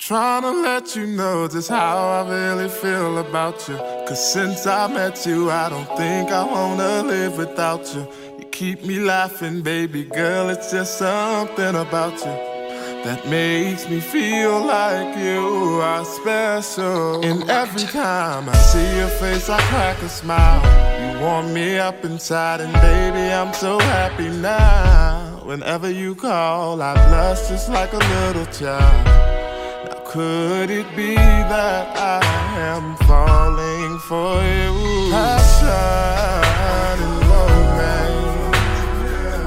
Trying to let you know just how I really feel about you. Cause since I met you, I don't think I wanna live without you. You keep me laughing, baby girl, it's just something about you that makes me feel like you are special. And every time I see your face, I crack a smile. You warm me up inside, and baby, I'm so happy now. Whenever you call, I blush just like a little child. Could it be that I am falling for you? Passion and romance,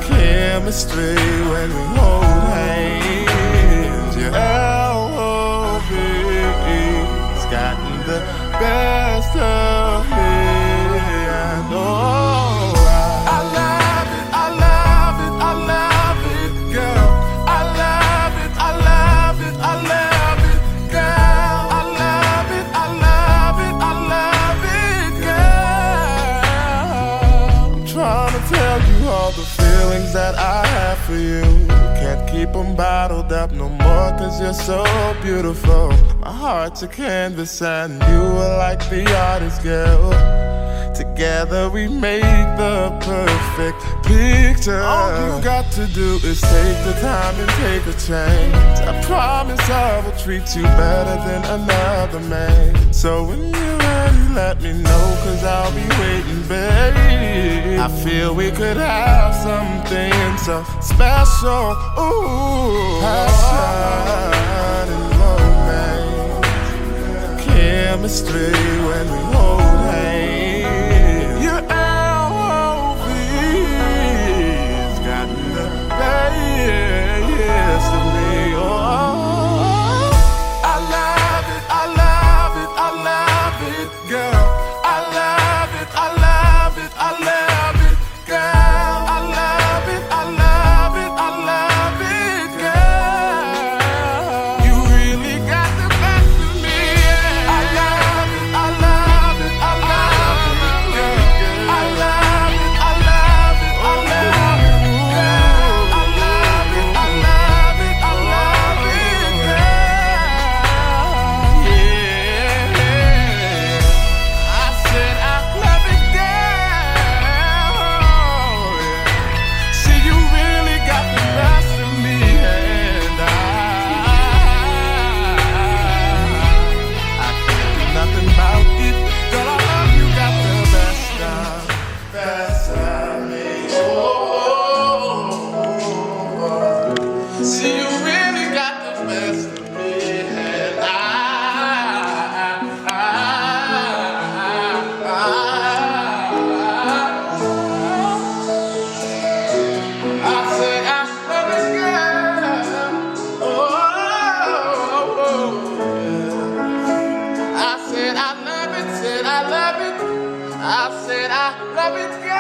chemistry when we hold all the feelings that I have for you. Can't keep them bottled up no more, cause you're so beautiful. My heart's a canvas, and you are like the artist, girl. Together we make the perfect picture. All you got to do is take the time and take a chance. I promise I will treat you better than another man. So when you're ready, let me know, cause I'll be waiting, babe. I feel we could have something so special. Ooh, passion and romance chemistry love it, said